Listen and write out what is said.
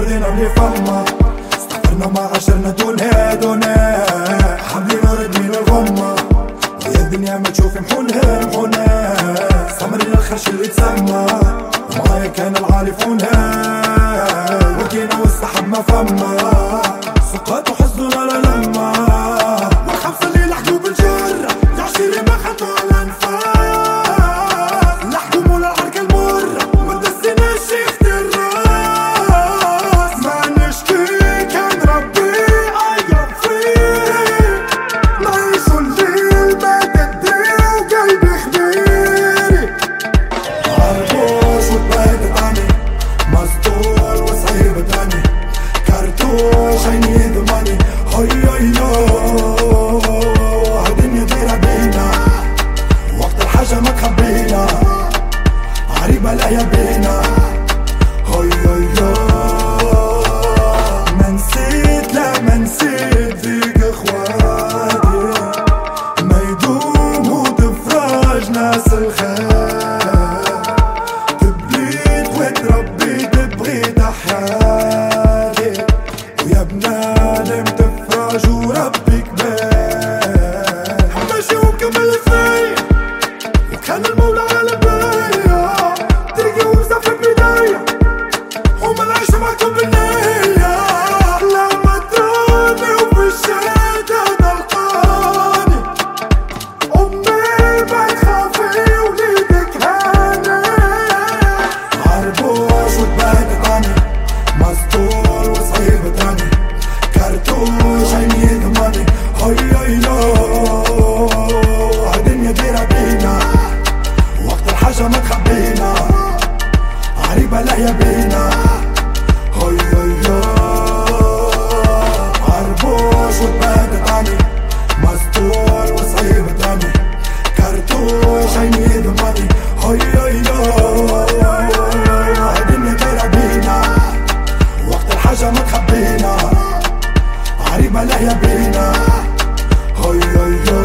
بقينا اللي فما. استغفرنا ما عشرنا دون هي دون حاملين ارض من الغمة. ويا الدنيا ما تشوف محونها محونها سمرنا الخرش اللي تسمى. معايا كان العارفونها وكينا والسحب ما فما. كرتوش عيني ضماني هاي هاي الدنيا دايرة بينا وقت الحاجة ما تخبينا عريبة لا يا بينا هاي هاي ما نسيت لا ما نسيت فيك اخواتي ما يدوم وتفرج ناس الخير. تفرج وربي كبير ماشي ومكمل فيا وكان المولى على بيا ترقي ومسافر بداية وما العيش معكم بالنية Bali bina Oy oy oy